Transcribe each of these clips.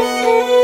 Música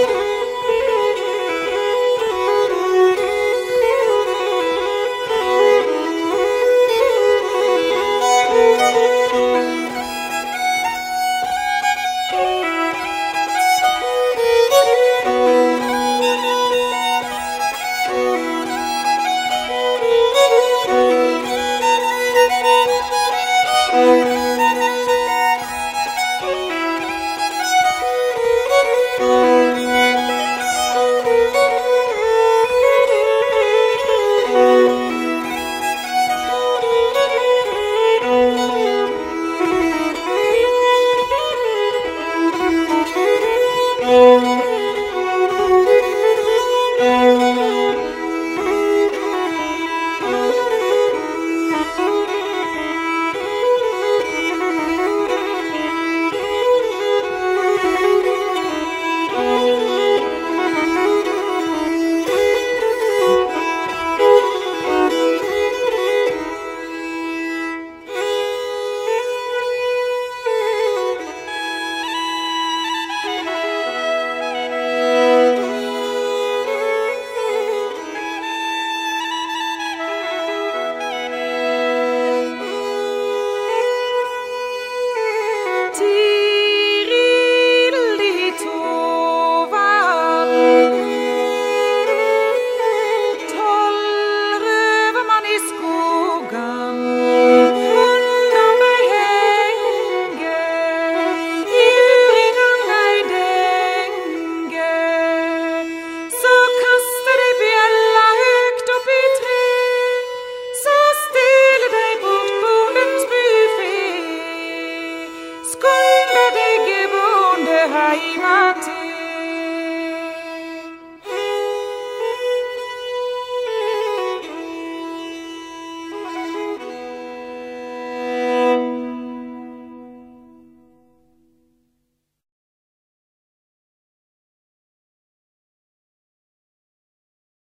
walked